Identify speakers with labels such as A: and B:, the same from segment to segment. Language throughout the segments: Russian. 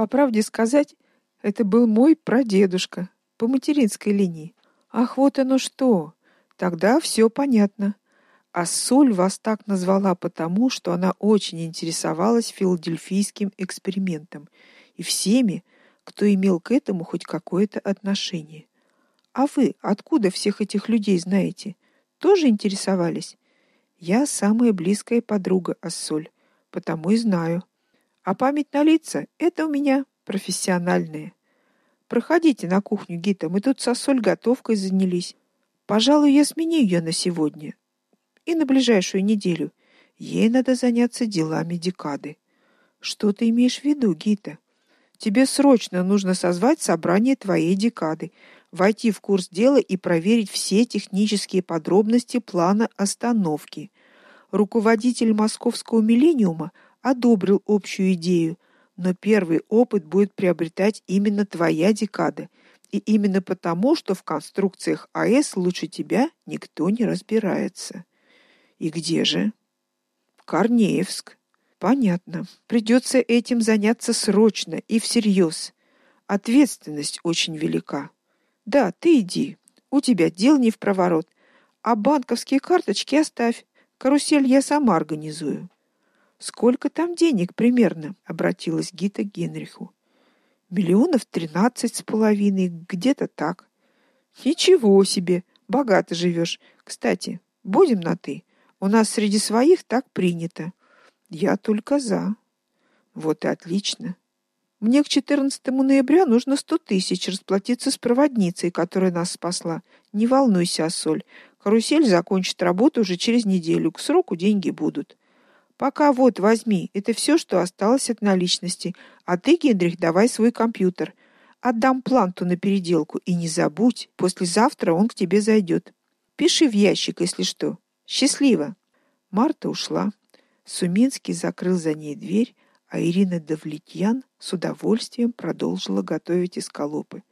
A: По правде сказать, это был мой прадедушка по материнской линии. Ах, вот оно что. Тогда все понятно. А Соль вас так назвала потому, что она очень интересовалась филадельфийским экспериментом и всеми, кто имел к этому хоть какое-то отношение. А вы откуда всех этих людей знаете? Тоже интересовались? Я самая близкая подруга Ассоль, потому и знаю. А память на лица это у меня профессиональная. Проходите на кухню, Гита, мы тут со Соль готовкой занялись. Пожалуй, я сменю ее на сегодня и на ближайшую неделю. Ей надо заняться делами декады. Что ты имеешь в виду, Гита? Тебе срочно нужно созвать собрание твоей декады, войти в курс дела и проверить все технические подробности плана остановки. Руководитель Московского миллениума одобрил общую идею, но первый опыт будет приобретать именно твоя декада – и именно потому, что в конструкциях АЭС лучше тебя никто не разбирается. И где же? Корнеевск. Понятно. Придется этим заняться срочно и всерьез. Ответственность очень велика. Да, ты иди. У тебя дел не в проворот. А банковские карточки оставь. Карусель я сама организую. Сколько там денег примерно? обратилась Гита к Генриху. Миллионов тринадцать с половиной, где-то так. Ничего себе, богато живешь. Кстати, будем на ты. У нас среди своих так принято. Я только за. Вот и отлично. Мне к 14 ноября нужно сто тысяч расплатиться с проводницей, которая нас спасла. Не волнуйся, Соль. Карусель закончит работу уже через неделю. К сроку деньги будут. Пока вот, возьми. Это все, что осталось от наличности. А ты, Генрих, давай свой компьютер. Отдам планту на переделку и не забудь, послезавтра он к тебе зайдет. Пиши в ящик, если что. Счастливо. Марта ушла. Суминский закрыл за ней дверь, а Ирина Давлетьян с удовольствием продолжила готовить эскалопы.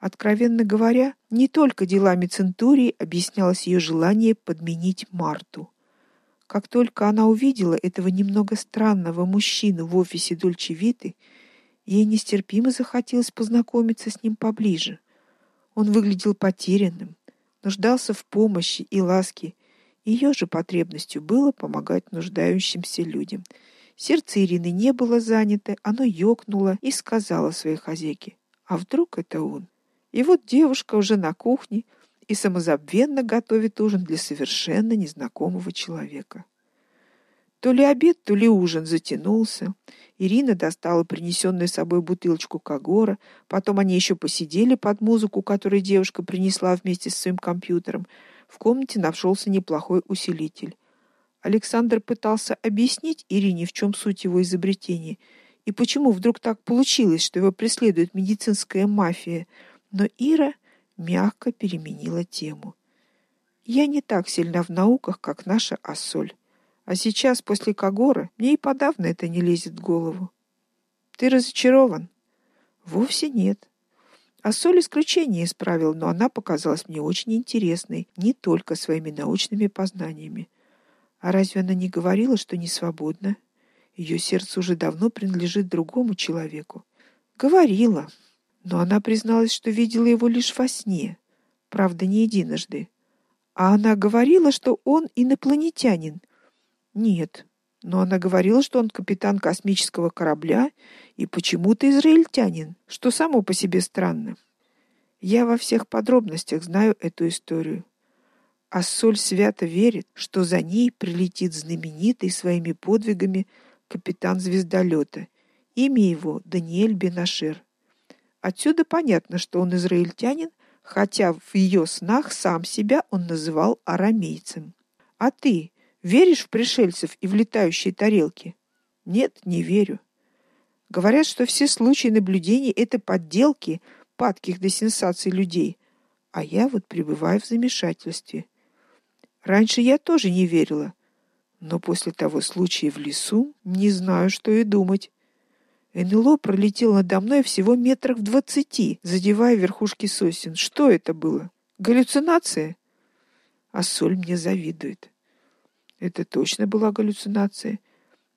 A: Откровенно говоря, не только делами Центурии объяснялось ее желание подменить Марту. Как только она увидела этого немного странного мужчину в офисе Дольче Виты, ей нестерпимо захотелось познакомиться с ним поближе. Он выглядел потерянным, нуждался в помощи и ласке. Ее же потребностью было помогать нуждающимся людям. Сердце Ирины не было занято, оно ёкнуло и сказала своей хозяйке: "А вдруг это он?" И вот девушка уже на кухне, и самозабвенно готовит ужин для совершенно незнакомого человека. То ли обед, то ли ужин затянулся. Ирина достала принесенную с собой бутылочку Кагора, потом они еще посидели под музыку, которую девушка принесла вместе с своим компьютером. В комнате нашелся неплохой усилитель. Александр пытался объяснить Ирине, в чем суть его изобретения и почему вдруг так получилось, что его преследует медицинская мафия, но Ира мягко переменила тему. Я не так сильна в науках, как наша Ассоль. А сейчас, после Кагора, мне и подавно это не лезет в голову. Ты разочарован? Вовсе нет. Ассоль исключение исправил, но она показалась мне очень интересной не только своими научными познаниями. А разве она не говорила, что не свободна? Ее сердце уже давно принадлежит другому человеку. Говорила, но она призналась, что видела его лишь во сне, правда, не единожды. А она говорила, что он инопланетянин. Нет, но она говорила, что он капитан космического корабля и почему-то израильтянин, что само по себе странно. Я во всех подробностях знаю эту историю. А Соль свято верит, что за ней прилетит знаменитый своими подвигами капитан звездолета. Имя его Даниэль Бенашер. Отсюда понятно, что он израильтянин, хотя в ее снах сам себя он называл арамейцем. А ты веришь в пришельцев и в летающие тарелки? Нет, не верю. Говорят, что все случаи наблюдений это подделки падких до сенсаций людей, а я вот пребываю в замешательстве. Раньше я тоже не верила, но после того случая в лесу не знаю, что и думать. НЛО пролетел надо мной всего метрах в двадцати, задевая верхушки сосен. Что это было? Галлюцинация? А соль мне завидует. Это точно была галлюцинация.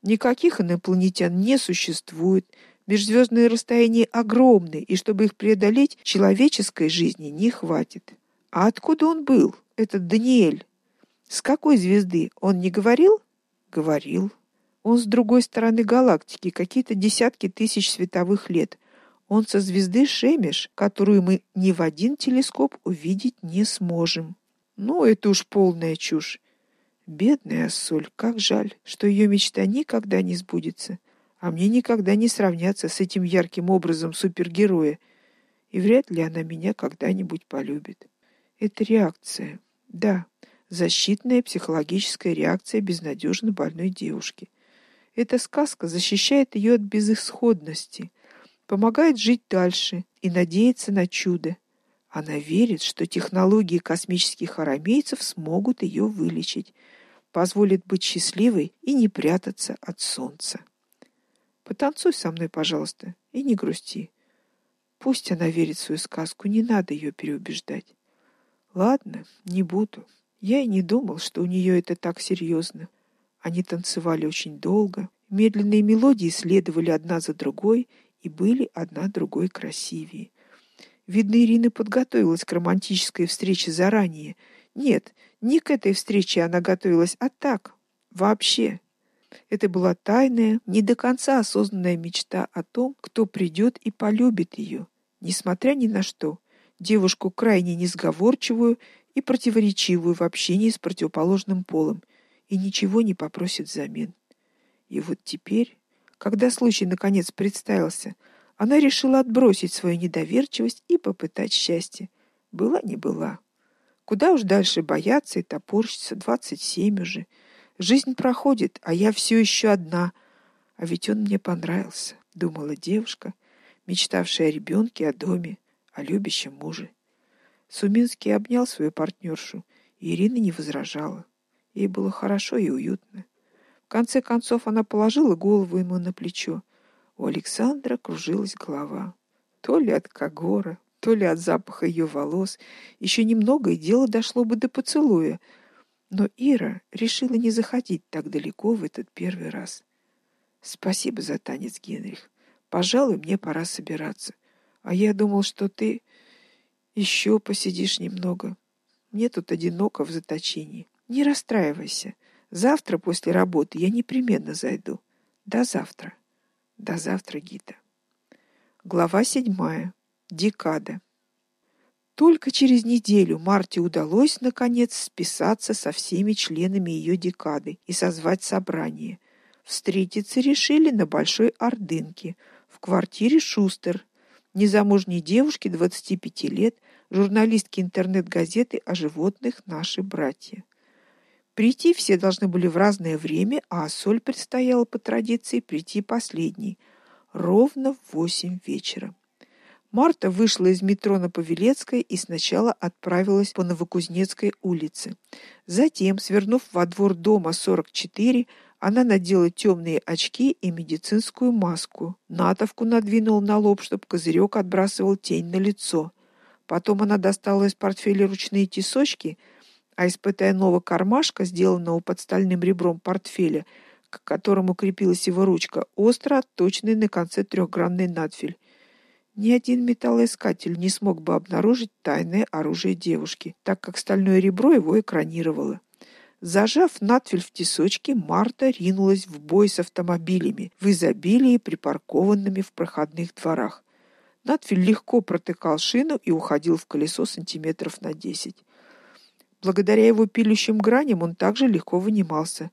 A: Никаких инопланетян не существует. Межзвездные расстояния огромны, и чтобы их преодолеть, человеческой жизни не хватит. А откуда он был, этот Даниэль? С какой звезды? Он не говорил? Говорил. Он с другой стороны галактики, какие-то десятки тысяч световых лет. Он со звезды Шемеш, которую мы ни в один телескоп увидеть не сможем. Ну, это уж полная чушь. Бедная Ассоль, как жаль, что ее мечта никогда не сбудется, а мне никогда не сравняться с этим ярким образом супергероя, и вряд ли она меня когда-нибудь полюбит. Это реакция. Да, защитная психологическая реакция безнадежно больной девушки. Эта сказка защищает ее от безысходности, помогает жить дальше и надеяться на чудо. Она верит, что технологии космических арамейцев смогут ее вылечить, позволят быть счастливой и не прятаться от солнца. Потанцуй со мной, пожалуйста, и не грусти. Пусть она верит в свою сказку, не надо ее переубеждать. Ладно, не буду. Я и не думал, что у нее это так серьезно. Они танцевали очень долго, медленные мелодии следовали одна за другой, и были одна другой красивее. Видно, Ирина подготовилась к романтической встрече заранее. Нет, не к этой встрече она готовилась, а так, вообще. Это была тайная, не до конца осознанная мечта о том, кто придет и полюбит ее, несмотря ни на что. Девушку крайне несговорчивую и противоречивую в общении с противоположным полом, и ничего не попросит взамен. И вот теперь когда случай наконец представился, она решила отбросить свою недоверчивость и попытать счастье. Была не была. Куда уж дальше бояться и топорщиться, двадцать семь уже. Жизнь проходит, а я все еще одна. А ведь он мне понравился, думала девушка, мечтавшая о ребенке, о доме, о любящем муже. Суминский обнял свою партнершу, и Ирина не возражала. Ей было хорошо и уютно. В конце концов она положила голову ему на плечо. У Александра кружилась голова, то ли от Кагора, то ли от запаха ее волос. Еще немного и дело дошло бы до поцелуя. Но Ира решила не заходить так далеко в этот первый раз. Спасибо за танец, Генрих. Пожалуй, мне пора собираться. А я думал, что ты еще посидишь немного. Мне тут одиноко в заточении. Не расстраивайся. Завтра после работы я непременно зайду. До завтра. До завтра, Гита. Глава седьмая. Декада. Только через неделю Марте удалось наконец списаться со всеми членами ее декады и созвать собрание. Встретиться решили на Большой Ордынке, в квартире Шустер, незамужней девушки 25 лет, журналистки интернет-газеты о животных Наши братья. Прийти все должны были в разное время, а Соль предстояло по традиции прийти последней, ровно в восемь вечера. Марта вышла из метро на Павелецкой и сначала отправилась по Новокузнецкой улице. Затем, свернув во двор дома 44, она надела темные очки и медицинскую маску. Натовку надвинула на лоб, чтобы козырек отбрасывал тень на лицо. Потом она достала из портфеля ручные тесочки – а испытая нового кармашка, сделанного под стальным ребром портфеля, к которому крепилась его ручка, остро отточенный на конце трехгранный надфиль. Ни один металлоискатель не смог бы обнаружить тайное оружие девушки, так как стальное ребро его экранировало. Зажав надфиль в тесочке, Марта ринулась в бой с автомобилями, в изобилии припаркованными в проходных дворах. Надфиль легко протыкал шину и уходил в колесо сантиметров на десять. Благодаря его пилющим граням он также легко вынимался.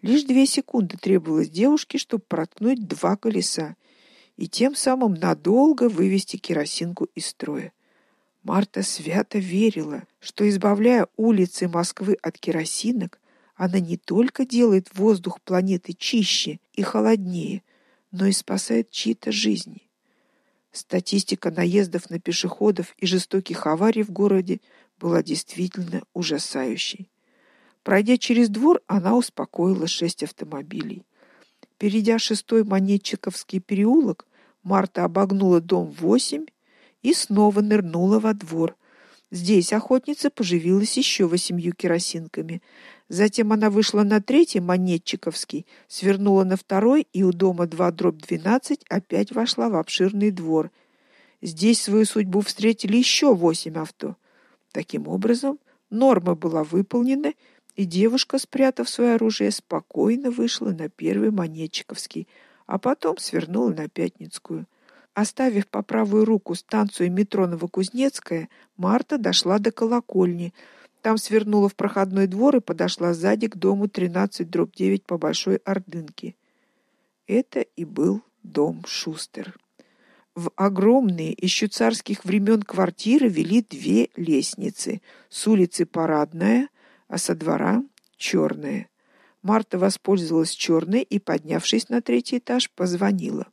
A: Лишь две секунды требовалось девушке, чтобы проткнуть два колеса и тем самым надолго вывести керосинку из строя. Марта свято верила, что избавляя улицы Москвы от керосинок, она не только делает воздух планеты чище и холоднее, но и спасает чьи-то жизни. Статистика наездов на пешеходов и жестоких аварий в городе была действительно ужасающей. Пройдя через двор, она успокоила шесть автомобилей. Перейдя шестой Монетчиковский переулок, Марта обогнула дом 8 и снова нырнула во двор. Здесь охотница поживилась еще восемью керосинками. Затем она вышла на третий Монетчиковский, свернула на второй и у дома 2/12 опять вошла в обширный двор. Здесь свою судьбу встретили еще восемь авто. Таким образом, норма была выполнена, и девушка, спрятав свое оружие, спокойно вышла на первый Монетчиковский, а потом свернула на Пятницкую. Оставив по правую руку станцию метро Новокузнецкая, Марта дошла до колокольни. Там свернула в проходной двор и подошла сзади к дому 13/9 по Большой Ордынке. Это и был дом Шустер. В огромные еще царских времен квартиры вели две лестницы. С улицы Парадная, а со двора черная. Марта воспользовалась черной и, поднявшись на третий этаж, позвонила.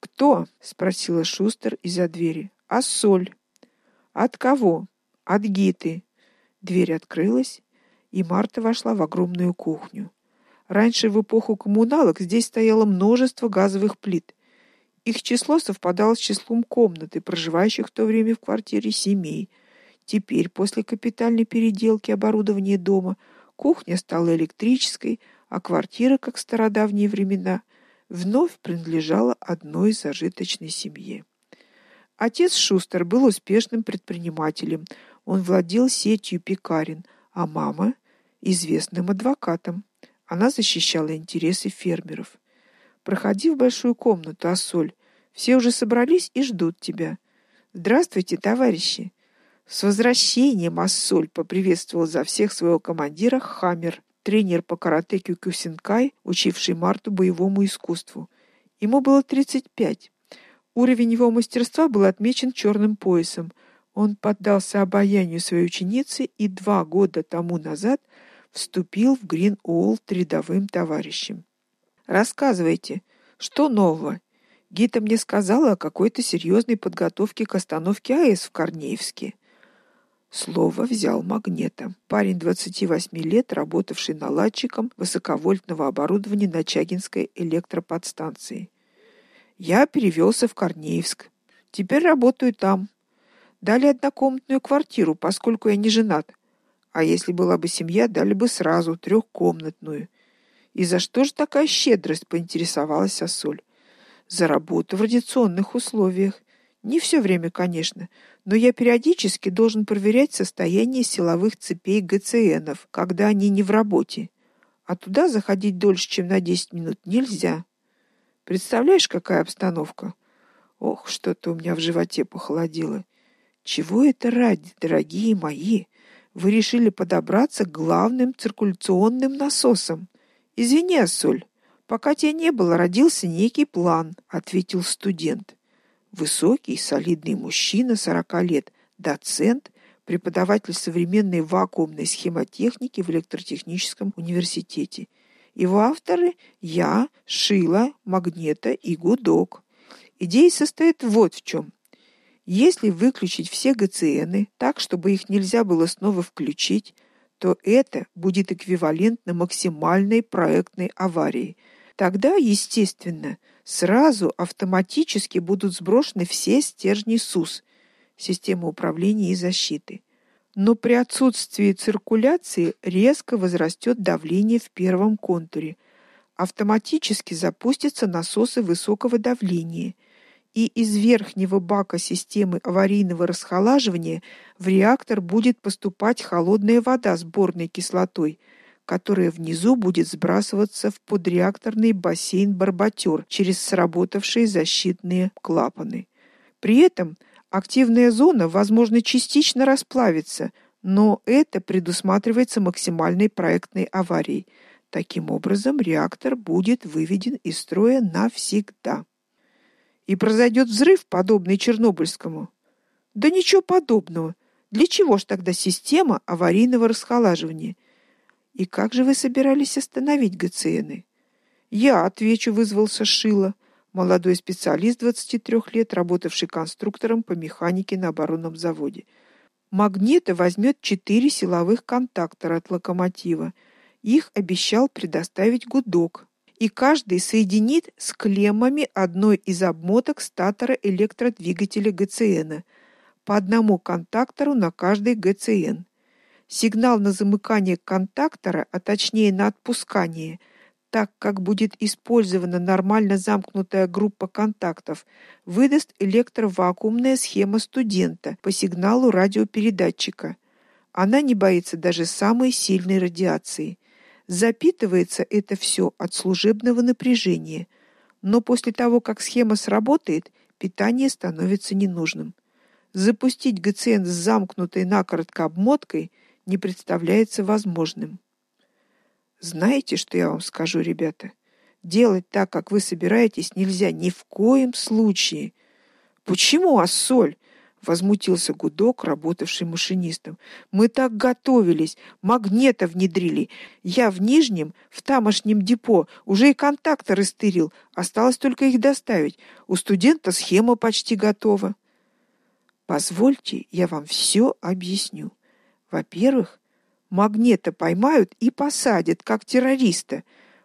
A: Кто? спросила Шустер из-за двери. А соль? От кого? От Гиты. Дверь открылась, и Марта вошла в огромную кухню. Раньше в эпоху коммуналок здесь стояло множество газовых плит. Их число совпадало с числом комнат, проживающих в то время в квартире семей. Теперь, после капитальной переделки оборудования дома, кухня стала электрической, а квартира, как в стародавние времена, вновь принадлежала одной зажиточной семье. Отец Шустер был успешным предпринимателем. Он владел сетью пекарен, а мама известным адвокатом. Она защищала интересы фермеров. Проходи в большую комнату, Ассоль. Все уже собрались и ждут тебя. Здравствуйте, товарищи. С возвращением, Ассоль, поприветствовал за всех своего командира Хаммер тренер по карате Кюкюсинкай, учивший Марту боевому искусству. Ему было 35. Уровень его мастерства был отмечен черным поясом. Он поддался обаянию своей ученицы и два года тому назад вступил в Грин-Уолл рядовым товарищем. Рассказывайте, что нового? Гита мне сказала о какой-то серьезной подготовке к остановке АЭС в Корнеевске. Слово взял магнета. Парень 28 лет, работавший наладчиком высоковольтного оборудования на Чагинской электроподстанции. Я перевелся в Корнеевск. Теперь работаю там. Дали однокомнатную квартиру, поскольку я не женат. А если была бы семья, дали бы сразу трехкомнатную. И за что же такая щедрость, поинтересовалась Асоль. За работу в радиационных условиях. Не все время, конечно, но я периодически должен проверять состояние силовых цепей ГЦНов, когда они не в работе. А туда заходить дольше, чем на 10 минут нельзя. Представляешь, какая обстановка? Ох, что-то у меня в животе похолодело. Чего это ради, дорогие мои? Вы решили подобраться к главным циркуляционным насосам. Извини, Соль, пока тебя не было, родился некий план, ответил студент. Высокий, солидный мужчина 40 лет, доцент, преподаватель современной вакуумной схемотехники в электротехническом университете. Его авторы я, Шила, Магнета и Гудок. Идея состоит вот в чем. Если выключить все ГЦНы так, чтобы их нельзя было снова включить, то это будет эквивалентно максимальной проектной аварии. Тогда, естественно, сразу автоматически будут сброшены все стержни СУС, системы управления и защиты. Но при отсутствии циркуляции резко возрастет давление в первом контуре. Автоматически запустятся насосы высокого давления, и из верхнего бака системы аварийного расхолаживания в реактор будет поступать холодная вода с борной кислотой – которая внизу будет сбрасываться в подреакторный бассейн Барбатер через сработавшие защитные клапаны. При этом активная зона, возможно, частично расплавится, но это предусматривается максимальной проектной аварией. Таким образом, реактор будет выведен из строя навсегда. И произойдет взрыв, подобный Чернобыльскому. Да ничего подобного. Для чего ж тогда система аварийного расхолаживания? И как же вы собирались остановить ГЦНы? Я отвечу, вызвался Шила, молодой специалист 23 лет, работавший конструктором по механике на оборонном заводе. Магнита возьмет четыре силовых контактора от локомотива. Их обещал предоставить гудок. И каждый соединит с клеммами одной из обмоток статора электродвигателя ГЦН по одному контактору на каждый ГЦН. Сигнал на замыкание контактора, а точнее на отпускание, так как будет использована нормально замкнутая группа контактов, выдаст электровакуумная схема студента по сигналу радиопередатчика. Она не боится даже самой сильной радиации. Запитывается это все от служебного напряжения, но после того, как схема сработает, питание становится ненужным. Запустить ГЦН с замкнутой накоротко обмоткой не представляется возможным. Знаете, что я вам скажу, ребята? Делать так, как вы собираетесь, нельзя ни в коем случае. Почему, а соль? Возмутился гудок, работавший машинистом. Мы так готовились, магнета внедрили. Я в Нижнем, в тамошнем депо, уже и контакторы стырил, осталось только их доставить. У студента схема почти готова. Позвольте, я вам все объясню. Во-первых, магнета поймают и посадят как террориста,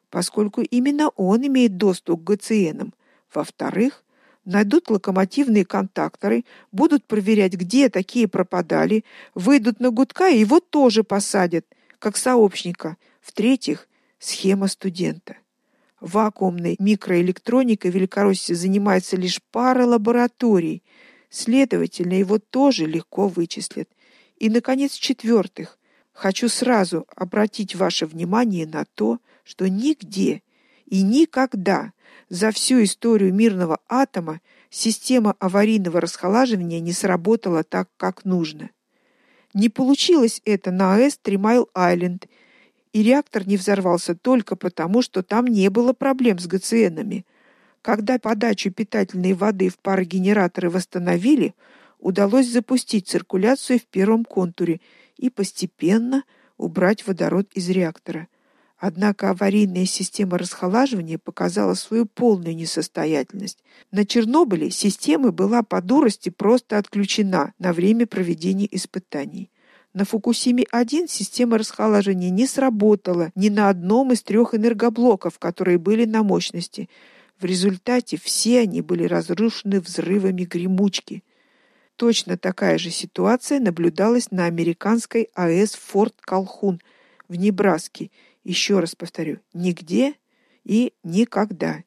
A: поскольку именно он имеет доступ к ГЦНам. Во-вторых, найдут локомотивные контакторы, будут проверять, где такие пропадали, выйдут на гудка и его тоже посадят, как сообщника. В-третьих, схема студента. Вакуумной микроэлектроникой в Великороссии занимается лишь пара лабораторий. Следовательно, его тоже легко вычислят. И наконец, в-четвертых, хочу сразу обратить ваше внимание на то, что нигде и никогда за всю историю мирного атома система аварийного расхолаживания не сработала так, как нужно. Не получилось это на АЭС Тримайл-Айленд, и реактор не взорвался только потому, что там не было проблем с ГЦНами. Когда подачу питательной воды в парогенераторы восстановили, удалось запустить циркуляцию в первом контуре и постепенно убрать водород из реактора. Однако аварийная система расхолаживания показала свою полную несостоятельность. На Чернобыле система была по дурости просто отключена на время проведения испытаний. На Фукусиме-1 система расхолаживания не сработала ни на одном из трех энергоблоков, которые были на мощности. В результате все они были разрушены взрывами гремучки. Точно такая же ситуация наблюдалась на американской АЭС Форт Калхун в Небраске – еще раз повторю, нигде и никогда.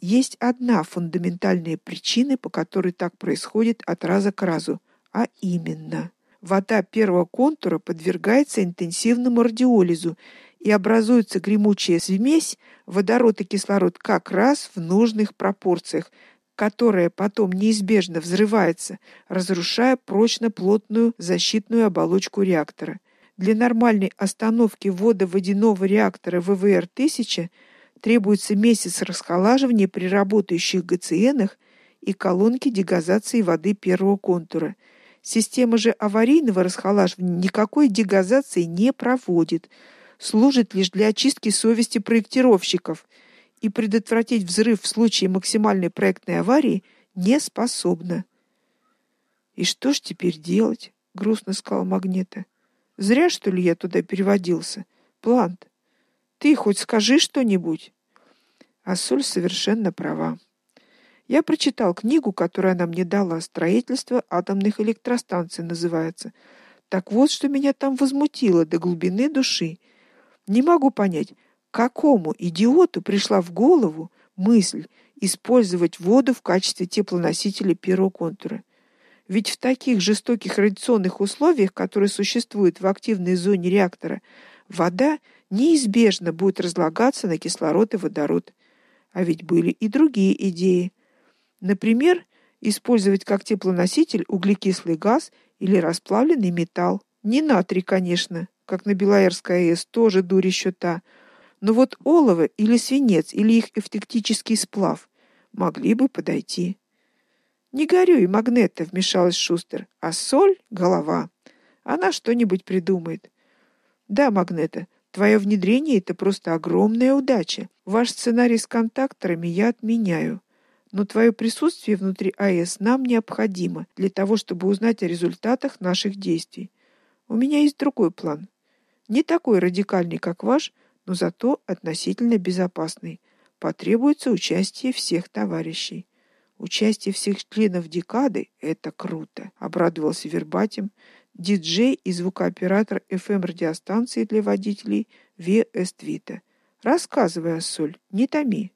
A: Есть одна фундаментальная причина, по которой так происходит от раза к разу, а именно вода первого контура подвергается интенсивному радиолизу и образуется гремучая смесь водород и кислород как раз в нужных пропорциях, которая потом неизбежно взрывается, разрушая прочно плотную защитную оболочку реактора. Для нормальной остановки водоводяного реактора ВВР-1000 требуется месяц расхолаживания при работающих ГЦНах и колонки дегазации воды первого контура. Система же аварийного расхолаживания никакой дегазации не проводит, служит лишь для очистки совести проектировщиков и предотвратить взрыв в случае максимальной проектной аварии не способна. И что ж теперь делать? грустно сказал Магнета. Зря что ли я туда переводился. Плант, ты хоть скажи что-нибудь. А совершенно права. Я прочитал книгу, которую она мне дала, Строительство атомных электростанций называется. Так вот, что меня там возмутило до глубины души. Не могу понять, какому идиоту пришла в голову мысль использовать воду в качестве теплоносителя первого контура. Ведь в таких жестоких радиационных условиях, которые существуют в активной зоне реактора, вода неизбежно будет разлагаться на кислород и водород. А ведь были и другие идеи. Например, использовать как теплоноситель углекислый газ или расплавленный металл. Не натрий, конечно, как на Белоярской АЭС, тоже дурище та. Но вот олово или свинец или их эвтектический сплав могли бы подойти. Не горюй, Магнета, вмешалась Шустер. А соль голова. Она что-нибудь придумает. Да, Магнета, твое внедрение это просто огромная удача. Ваш сценарий с контакторами я отменяю. Но твое присутствие внутри АЭС нам необходимо для того, чтобы узнать о результатах наших действий. У меня есть другой план. Не такой радикальный, как ваш, но зато относительно безопасный. Потребуется участие всех товарищей. Участие всех членов декады это круто, обрадовался Вербатим. диджей и звукооператор FM-радиостанции для водителей Виа Эствита. Рассказывай, Ассоль, не томи.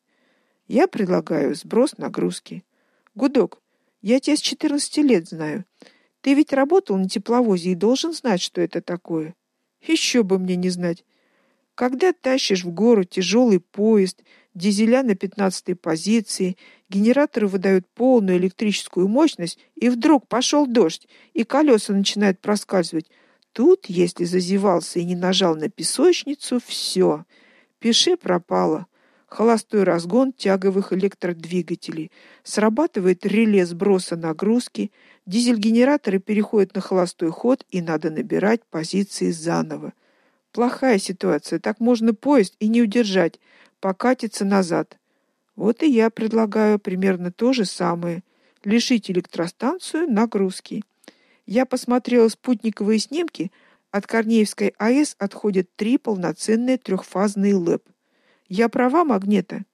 A: Я предлагаю сброс нагрузки. Гудок, я тебя с 14 лет знаю. Ты ведь работал на тепловозе и должен знать, что это такое. Еще бы мне не знать. Когда тащишь в гору тяжелый поезд, дизеля на пятнадцатой позиции, генераторы выдают полную электрическую мощность, и вдруг пошел дождь, и колеса начинают проскальзывать. Тут, если зазевался и не нажал на песочницу, все, Пиши пропало. Холостой разгон тяговых электродвигателей. Срабатывает реле сброса нагрузки, дизель-генераторы переходят на холостой ход, и надо набирать позиции заново. Плохая ситуация, так можно поезд и не удержать, покатиться назад. Вот и я предлагаю примерно то же самое лишить электростанцию нагрузки. Я посмотрела спутниковые снимки, от Корнеевской АЭС отходят три полноценные трехфазные ЛЭП. Я права, Магнета?